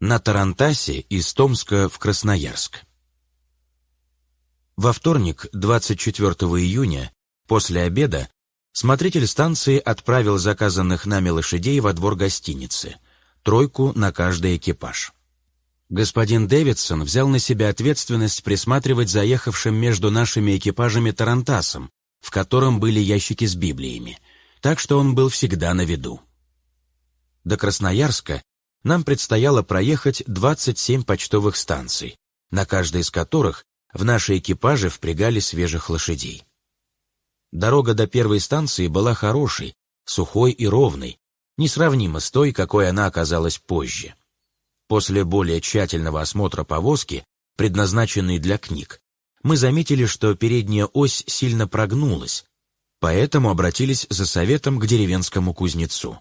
На Тарантасе из Томска в Красноярск. Во вторник, 24 июня, после обеда, смотритель станции отправил заказанных нами лошадей во двор гостиницы, тройку на каждый экипаж. Господин Дэвидсон взял на себя ответственность присматривать заехавшим между нашими экипажами Тарантасом, в котором были ящики с Библиями, так что он был всегда на виду. До Красноярска нам предстояло проехать 27 почтовых станций, на каждой из которых в наши экипажи впрягали свежих лошадей. Дорога до первой станции была хорошей, сухой и ровной, несравнимо с той, какой она оказалась позже. После более тщательного осмотра повозки, предназначенной для книг, мы заметили, что передняя ось сильно прогнулась, поэтому обратились за советом к деревенскому кузнецу.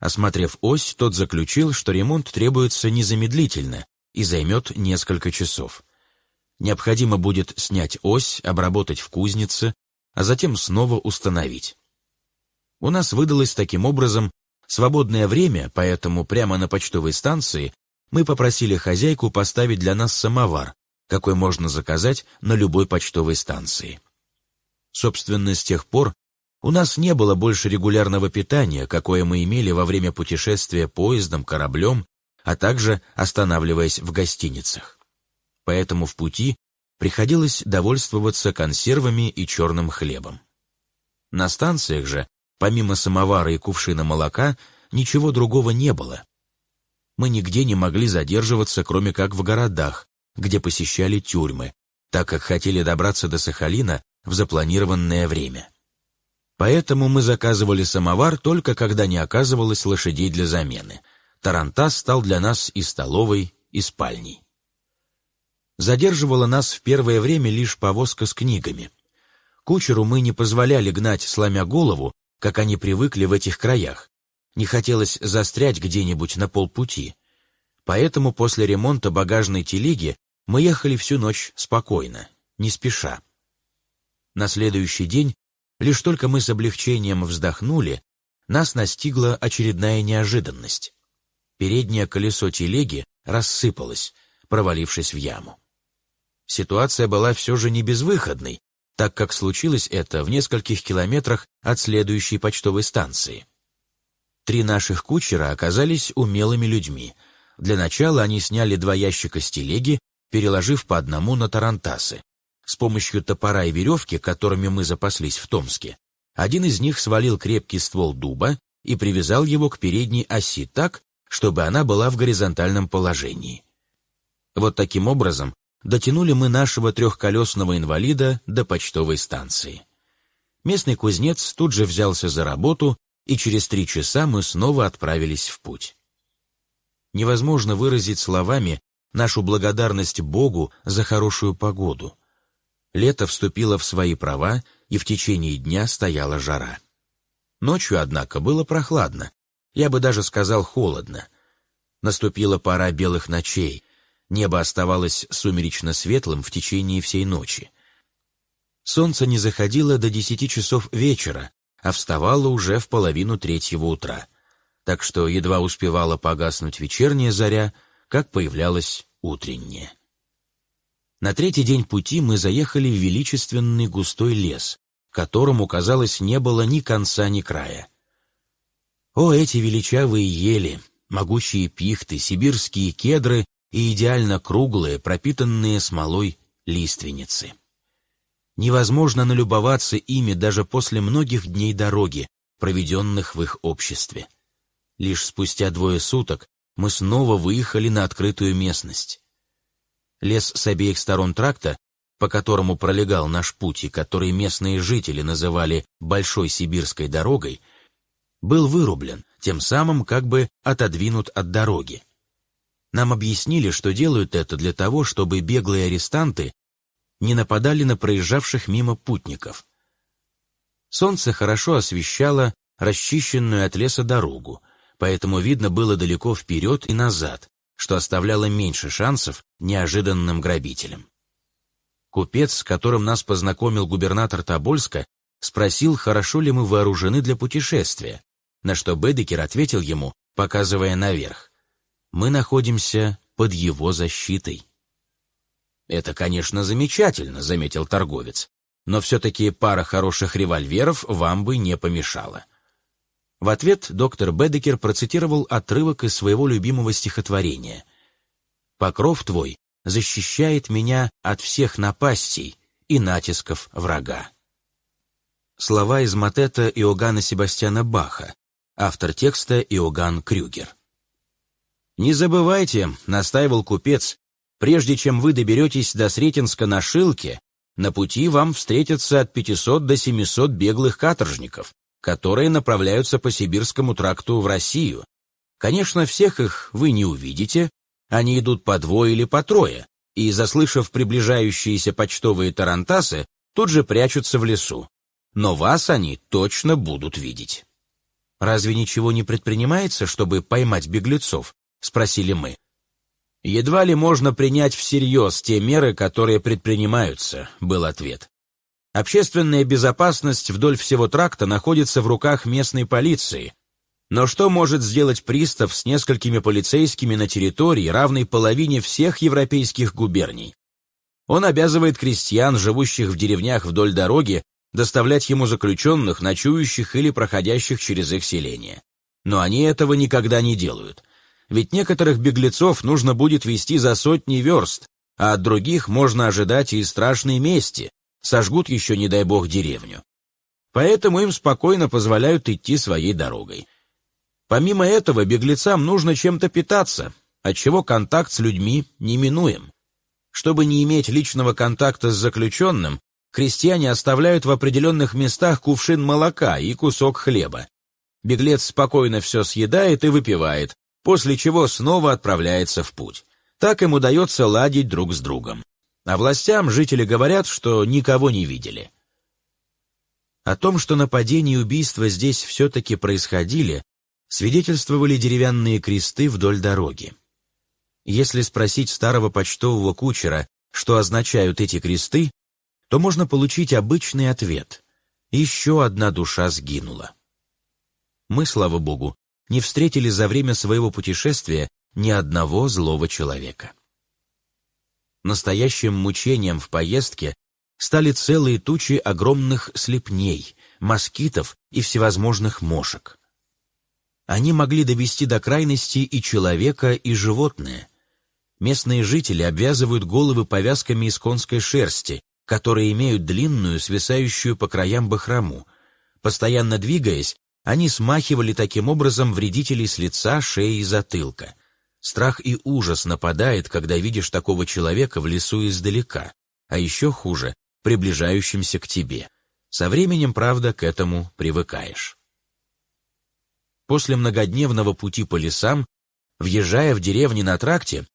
Осмотрев ось, тот заключил, что ремонт требуется незамедлительно и займет несколько часов. Необходимо будет снять ось, обработать в кузнице, а затем снова установить. У нас выдалось таким образом свободное время, поэтому прямо на почтовой станции мы попросили хозяйку поставить для нас самовар, какой можно заказать на любой почтовой станции. Собственно, с тех пор у нас не было больше регулярного питания, какое мы имели во время путешествия поездом, кораблем, а также останавливаясь в гостиницах. Поэтому в пути приходилось довольствоваться консервами и черным хлебом. На станциях же, помимо самовара и кувшина молока, ничего другого не было. Мы нигде не могли задерживаться, кроме как в городах, где посещали тюрьмы, так как хотели добраться до Сахалина в запланированное время. Поэтому мы заказывали самовар только когда не оказывалось лошадей для замены. Тарантас стал для нас и столовой, и спальней. Задерживала нас в первое время лишь повозка с книгами. Кучеру мы не позволяли гнать, сломя голову, как они привыкли в этих краях. Не хотелось застрять где-нибудь на полпути. Поэтому после ремонта багажной телеги мы ехали всю ночь спокойно, не спеша. На следующий день Лишь только мы с облегчением вздохнули, нас настигла очередная неожиданность. Переднее колесо телеги рассыпалось, провалившись в яму. Ситуация была все же не безвыходной, так как случилось это в нескольких километрах от следующей почтовой станции. Три наших кучера оказались умелыми людьми. Для начала они сняли два ящика с телеги, переложив по одному на тарантасы. С помощью топора и веревки, которыми мы запаслись в Томске, один из них свалил крепкий ствол дуба и привязал его к передней оси так, чтобы она была в горизонтальном положении. Вот таким образом дотянули мы нашего трехколесного инвалида до почтовой станции. Местный кузнец тут же взялся за работу, и через три часа мы снова отправились в путь. Невозможно выразить словами нашу благодарность Богу за хорошую погоду. Лето вступило в свои права, и в течение дня стояла жара. Ночью, однако, было прохладно, я бы даже сказал холодно. Наступила пора белых ночей, небо оставалось сумеречно светлым в течение всей ночи. Солнце не заходило до десяти часов вечера, а вставало уже в половину третьего утра, так что едва успевала погаснуть вечерняя заря, как появлялась утренняя. На третий день пути мы заехали в величественный густой лес, которому, казалось, не было ни конца, ни края. О, эти величавые ели, могучие пихты, сибирские кедры и идеально круглые, пропитанные смолой лиственницы. Невозможно налюбоваться ими даже после многих дней дороги, проведенных в их обществе. Лишь спустя двое суток мы снова выехали на открытую местность. Лес с обеих сторон тракта, по которому пролегал наш путь и который местные жители называли «большой сибирской дорогой», был вырублен, тем самым как бы отодвинут от дороги. Нам объяснили, что делают это для того, чтобы беглые арестанты не нападали на проезжавших мимо путников. Солнце хорошо освещало расчищенную от леса дорогу, поэтому видно было далеко вперед и назад, что оставляло меньше шансов неожиданным грабителям. Купец, с которым нас познакомил губернатор Тобольска, спросил, хорошо ли мы вооружены для путешествия, на что Бедекер ответил ему, показывая наверх. Мы находимся под его защитой. «Это, конечно, замечательно», — заметил торговец, «но все-таки пара хороших револьверов вам бы не помешала». В ответ доктор Бедекер процитировал отрывок из своего любимого стихотворения. «Покров твой защищает меня от всех напастей и натисков врага». Слова из мотета Иоганна Себастьяна Баха, автор текста Иоганн Крюгер. «Не забывайте», — настаивал купец, «прежде чем вы доберетесь до Сретенска на Шилке, на пути вам встретятся от 500 до 700 беглых каторжников, которые направляются по Сибирскому тракту в Россию. Конечно, всех их вы не увидите, они идут по двое или по трое, и, заслышав приближающиеся почтовые тарантасы, тут же прячутся в лесу. Но вас они точно будут видеть. «Разве ничего не предпринимается, чтобы поймать беглецов?» — спросили мы. «Едва ли можно принять всерьез те меры, которые предпринимаются», — был ответ. Общественная безопасность вдоль всего тракта находится в руках местной полиции. Но что может сделать пристав с несколькими полицейскими на территории, равной половине всех европейских губерний? Он обязывает крестьян, живущих в деревнях вдоль дороги, доставлять ему заключенных, ночующих или проходящих через их селение. Но они этого никогда не делают. Ведь некоторых беглецов нужно будет вести за сотни верст, а от других можно ожидать и страшной мести, сожгут еще, не дай бог, деревню. Поэтому им спокойно позволяют идти своей дорогой. Помимо этого, беглецам нужно чем-то питаться, отчего контакт с людьми неминуем. Чтобы не иметь личного контакта с заключенным, крестьяне оставляют в определенных местах кувшин молока и кусок хлеба. Беглец спокойно все съедает и выпивает, после чего снова отправляется в путь. Так им удается ладить друг с другом. А властям жители говорят, что никого не видели. О том, что нападения и убийства здесь все-таки происходили, свидетельствовали деревянные кресты вдоль дороги. Если спросить старого почтового кучера, что означают эти кресты, то можно получить обычный ответ. Еще одна душа сгинула. Мы, слава богу, не встретили за время своего путешествия ни одного злого человека. Настоящим мучением в поездке стали целые тучи огромных слепней, москитов и всевозможных мошек. Они могли довести до крайности и человека, и животное. Местные жители обвязывают головы повязками из конской шерсти, которые имеют длинную, свисающую по краям бахрому. Постоянно двигаясь, они смахивали таким образом вредителей с лица, шеи и затылка. Страх и ужас нападает, когда видишь такого человека в лесу издалека, а еще хуже, приближающимся к тебе. Со временем, правда, к этому привыкаешь. После многодневного пути по лесам, въезжая в деревни на тракте,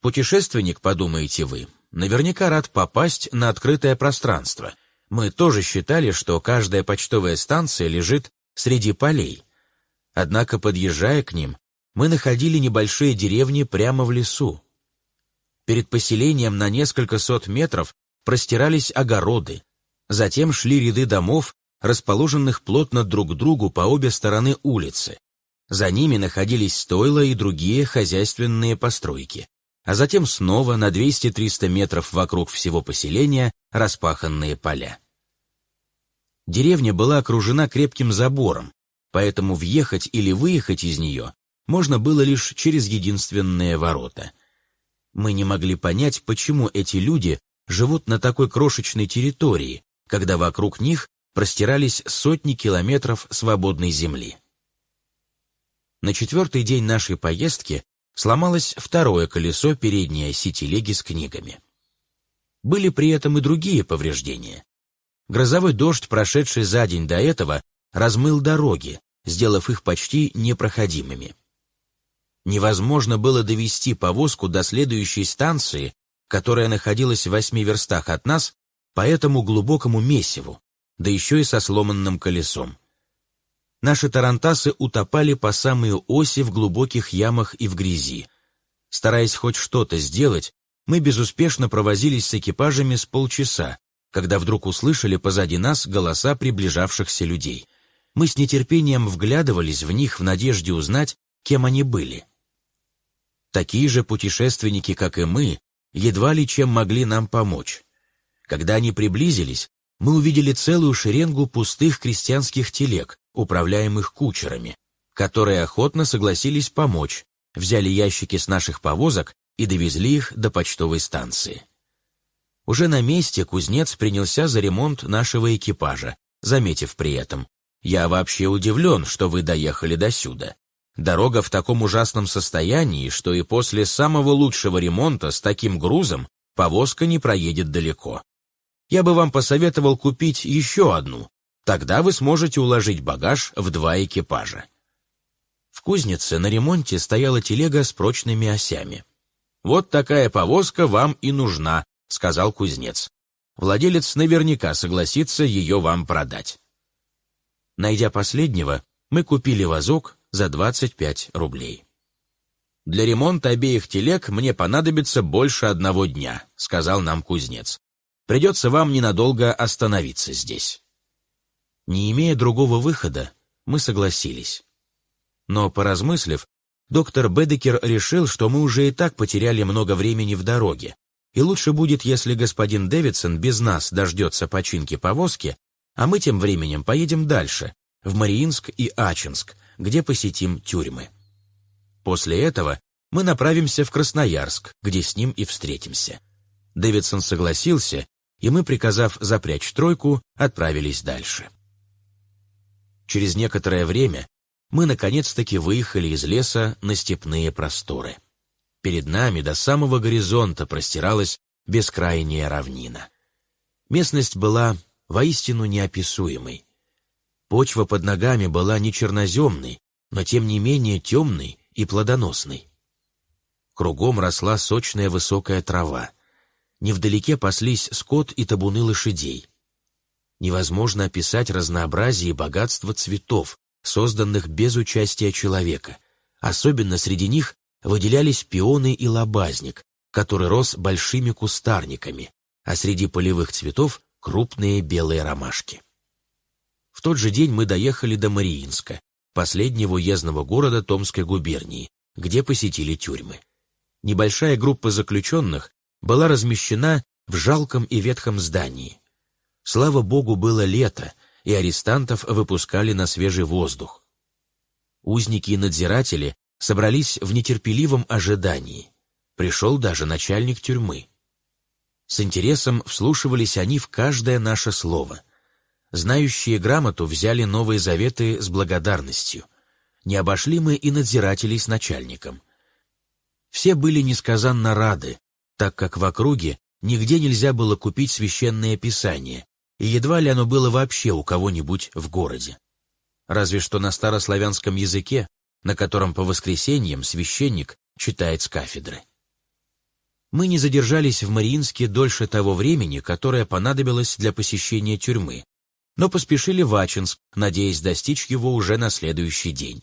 путешественник, подумаете вы, наверняка рад попасть на открытое пространство. Мы тоже считали, что каждая почтовая станция лежит среди полей. Однако, подъезжая к ним, мы находили небольшие деревни прямо в лесу. Перед поселением на несколько сот метров простирались огороды, затем шли ряды домов, расположенных плотно друг к другу по обе стороны улицы. За ними находились стойла и другие хозяйственные постройки, а затем снова на 200-300 метров вокруг всего поселения распаханные поля. Деревня была окружена крепким забором, поэтому въехать или выехать из нее можно было лишь через единственные ворота. Мы не могли понять, почему эти люди живут на такой крошечной территории, когда вокруг них простирались сотни километров свободной земли. На четвертый день нашей поездки сломалось второе колесо передней оси телеги с книгами. Были при этом и другие повреждения. Грозовой дождь, прошедший за день до этого, размыл дороги, сделав их почти непроходимыми. Невозможно было довести повозку до следующей станции, которая находилась в восьми верстах от нас, по этому глубокому месиву, да еще и со сломанным колесом. Наши тарантасы утопали по самые оси в глубоких ямах и в грязи. Стараясь хоть что-то сделать, мы безуспешно провозились с экипажами с полчаса, когда вдруг услышали позади нас голоса приближавшихся людей. Мы с нетерпением вглядывались в них в надежде узнать, кем они были. Такие же путешественники, как и мы, едва ли чем могли нам помочь. Когда они приблизились, мы увидели целую шеренгу пустых крестьянских телег, управляемых кучерами, которые охотно согласились помочь, взяли ящики с наших повозок и довезли их до почтовой станции. Уже на месте кузнец принялся за ремонт нашего экипажа, заметив при этом, «Я вообще удивлен, что вы доехали до сюда. Дорога в таком ужасном состоянии, что и после самого лучшего ремонта с таким грузом повозка не проедет далеко. Я бы вам посоветовал купить еще одну, тогда вы сможете уложить багаж в два экипажа». В кузнице на ремонте стояла телега с прочными осями. «Вот такая повозка вам и нужна», — сказал кузнец. «Владелец наверняка согласится ее вам продать». Найдя последнего, мы купили вазок за 25 рублей. «Для ремонта обеих телег мне понадобится больше одного дня», — сказал нам кузнец. «Придется вам ненадолго остановиться здесь». Не имея другого выхода, мы согласились. Но, поразмыслив, доктор Бедекер решил, что мы уже и так потеряли много времени в дороге, и лучше будет, если господин Дэвидсон без нас дождется починки повозки, а мы тем временем поедем дальше, в Мариинск и Ачинск, где посетим тюрьмы. После этого мы направимся в Красноярск, где с ним и встретимся. Дэвидсон согласился, и мы, приказав запрячь тройку, отправились дальше. Через некоторое время мы наконец-таки выехали из леса на степные просторы. Перед нами до самого горизонта простиралась бескрайняя равнина. Местность была воистину неописуемой. Почва под ногами была не черноземной, но тем не менее темной и плодоносной. Кругом росла сочная высокая трава. Невдалеке паслись скот и табуны лошадей. Невозможно описать разнообразие и богатство цветов, созданных без участия человека. Особенно среди них выделялись пионы и лобазник, который рос большими кустарниками, а среди полевых цветов — крупные белые ромашки. Тот же день мы доехали до Мариинска, последнего уездного города Томской губернии, где посетили тюрьмы. Небольшая группа заключенных была размещена в жалком и ветхом здании. Слава богу, было лето, и арестантов выпускали на свежий воздух. Узники и надзиратели собрались в нетерпеливом ожидании. Пришел даже начальник тюрьмы. С интересом вслушивались они в каждое наше слово. Знающие грамоту взяли новые заветы с благодарностью. Не обошли мы и надзирателей с начальником. Все были несказанно рады, так как в округе нигде нельзя было купить священное писание, и едва ли оно было вообще у кого-нибудь в городе. Разве что на старославянском языке, на котором по воскресеньям священник читает с кафедры. Мы не задержались в Мариинске дольше того времени, которое понадобилось для посещения тюрьмы, но поспешили в Ачинск, надеясь достичь его уже на следующий день.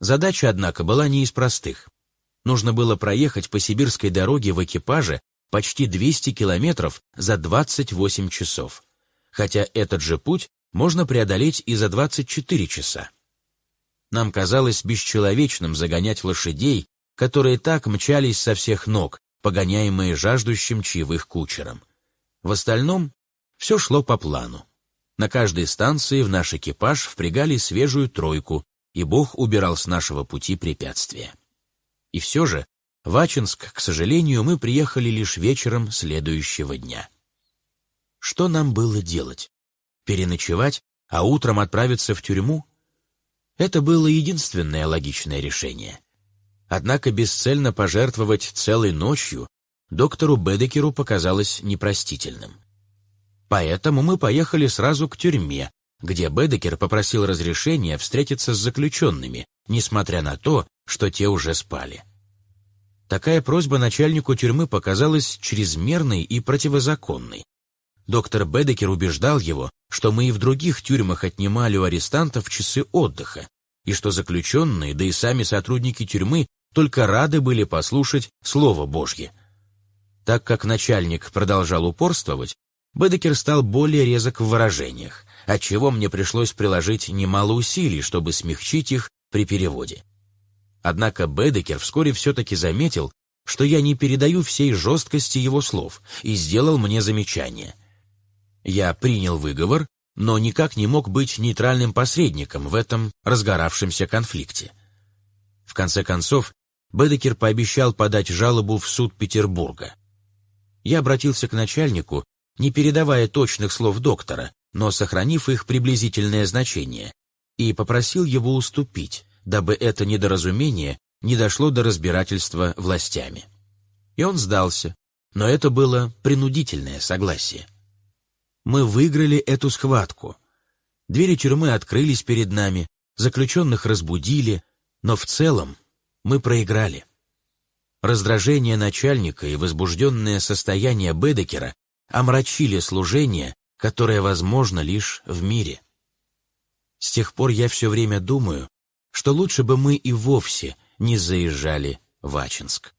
Задача, однако, была не из простых. Нужно было проехать по сибирской дороге в экипаже почти 200 километров за 28 часов, хотя этот же путь можно преодолеть и за 24 часа. Нам казалось бесчеловечным загонять лошадей, которые так мчались со всех ног, погоняемые жаждущим чаевых кучером. В остальном все шло по плану. На каждой станции в наш экипаж впрягали свежую тройку, и Бог убирал с нашего пути препятствия. И все же в Ачинск, к сожалению, мы приехали лишь вечером следующего дня. Что нам было делать? Переночевать, а утром отправиться в тюрьму? Это было единственное логичное решение. Однако бесцельно пожертвовать целой ночью доктору Бедекеру показалось непростительным. Поэтому мы поехали сразу к тюрьме, где Бедекер попросил разрешения встретиться с заключенными, несмотря на то, что те уже спали. Такая просьба начальнику тюрьмы показалась чрезмерной и противозаконной. Доктор Бедекер убеждал его, что мы и в других тюрьмах отнимали у арестантов часы отдыха, и что заключенные, да и сами сотрудники тюрьмы только рады были послушать Слово Божье. Так как начальник продолжал упорствовать, Бедекер стал более резок в выражениях, отчего мне пришлось приложить немало усилий, чтобы смягчить их при переводе. Однако Бедекер вскоре все-таки заметил, что я не передаю всей жесткости его слов, и сделал мне замечание. Я принял выговор, но никак не мог быть нейтральным посредником в этом разгоравшемся конфликте. В конце концов, Бедекер пообещал подать жалобу в суд Петербурга. Я обратился к начальнику, не передавая точных слов доктора, но сохранив их приблизительное значение, и попросил его уступить, дабы это недоразумение не дошло до разбирательства властями. И он сдался, но это было принудительное согласие. Мы выиграли эту схватку. Двери тюрьмы открылись перед нами, заключенных разбудили, но в целом мы проиграли. Раздражение начальника и возбужденное состояние Бедекера омрачили служение, которое возможно лишь в мире. С тех пор я все время думаю, что лучше бы мы и вовсе не заезжали в Ачинск.